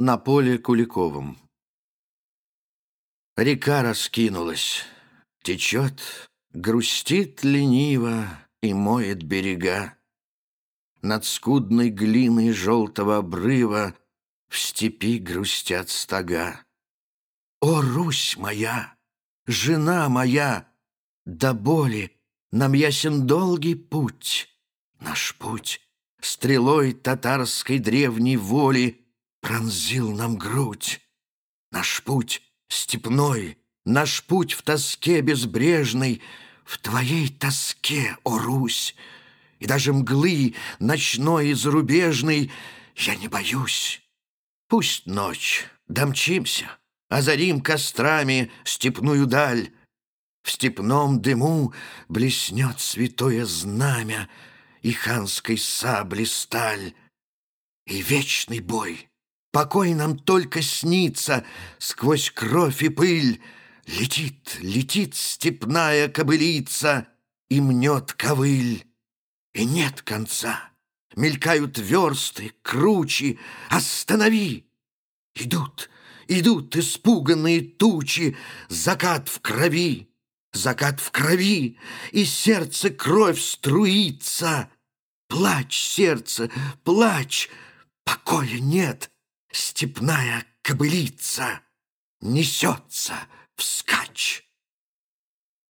На поле Куликовом. Река раскинулась, течет, грустит лениво и моет берега. Над скудной глиной желтого обрыва в степи грустят стога. О, Русь моя, жена моя, до боли нам ясен долгий путь. Наш путь стрелой татарской древней воли пронзил нам грудь. Наш путь степной, наш путь в тоске безбрежной, В твоей тоске, о Русь, и даже мглы ночной и зарубежной Я не боюсь. Пусть ночь, домчимся, озарим кострами степную даль. В степном дыму блеснет святое знамя И ханской сабли сталь, и вечный бой — Покой нам только снится сквозь кровь и пыль. Летит, летит степная кобылица и мнет ковыль. И нет конца. Мелькают версты, кручи. Останови! Идут, идут испуганные тучи. Закат в крови, закат в крови, И сердце кровь струится. Плачь, сердце, плачь, покоя нет — степная кобылица несется вскачь.